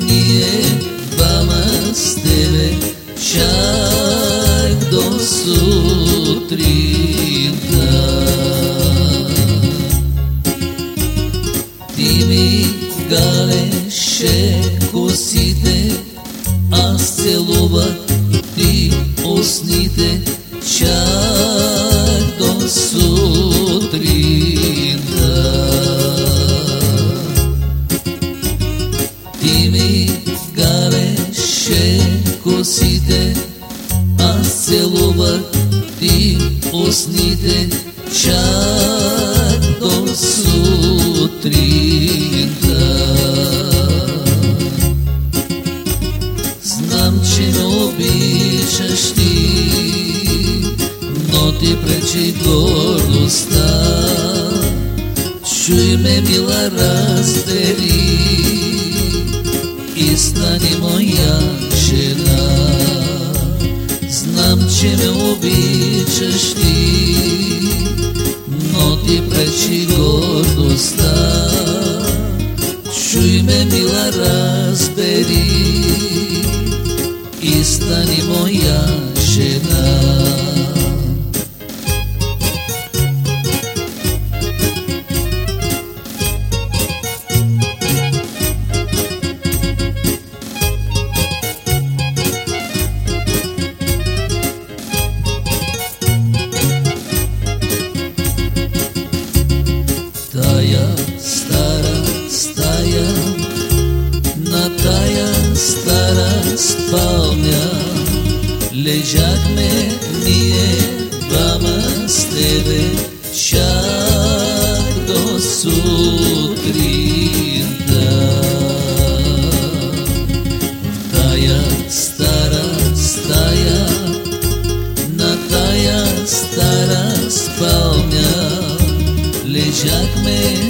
ние двама с тебе чак до сутринта. Ти ми галеше косите, аз целувах ти усните, чак устните, чак до сутринта. Знам, че ме обичаш ти, но ти пречи гордостта. Чуй ме, мила, раздели и стани моя жена. Знам, че ме обичаш ти, но ти пречи с тебе, чак до сутринта. В тая стара стая, на тая стара спалня, лежахме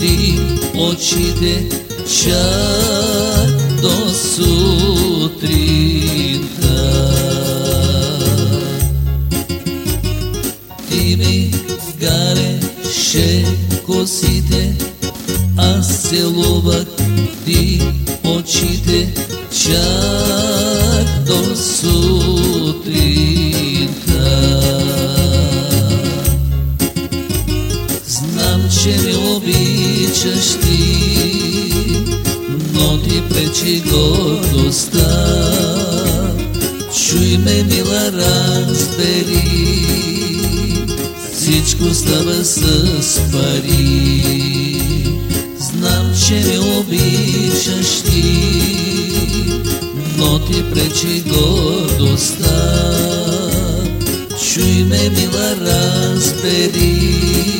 ти очите чак до сутринта. Ти ми галеше косите, аз целувах ти очите, чак до сутринта. Ти, но ти пречи гордостта. Чуй ме, мила, разбери, всичко става с пари. Знам, че ме обичаш ти, но ти пречи гордостта. Чуй ме, мила, разбери,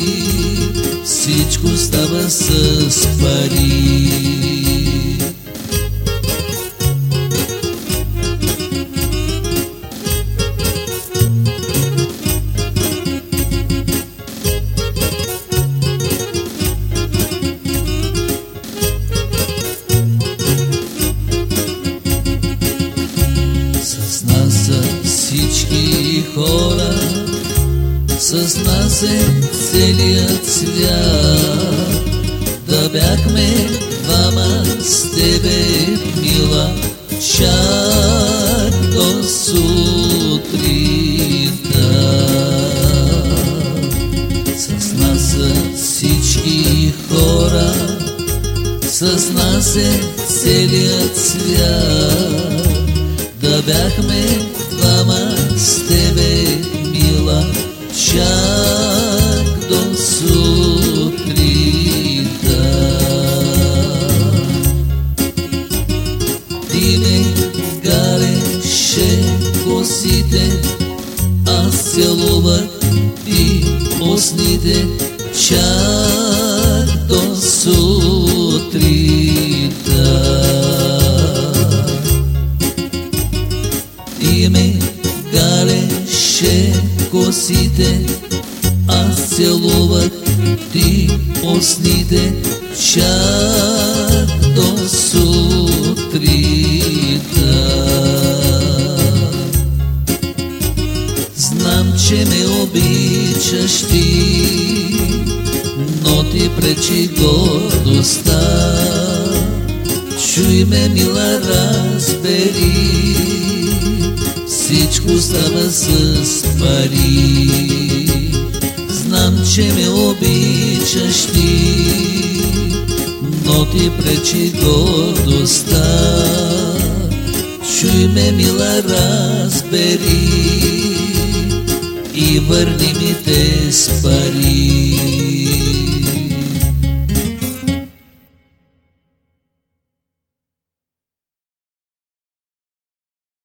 всичко става с пари. С нас всички хора, с нас е целият свят. Да бяхме двама с тебе, мила, чак до сутринта. С нас са всички хора, с нас е целият свят. Да бяхме косите, аз целувах и осните чак до сутрита. И ме галеше косите, аз целувах ти осните чак ти пречи гордостта. Чуй ме, мила, разбери, всичко става с пари. Знам, че ме обичаш ти, но ти пречи гордостта. Чуй ме, мила, разбери и върни ми те с пари.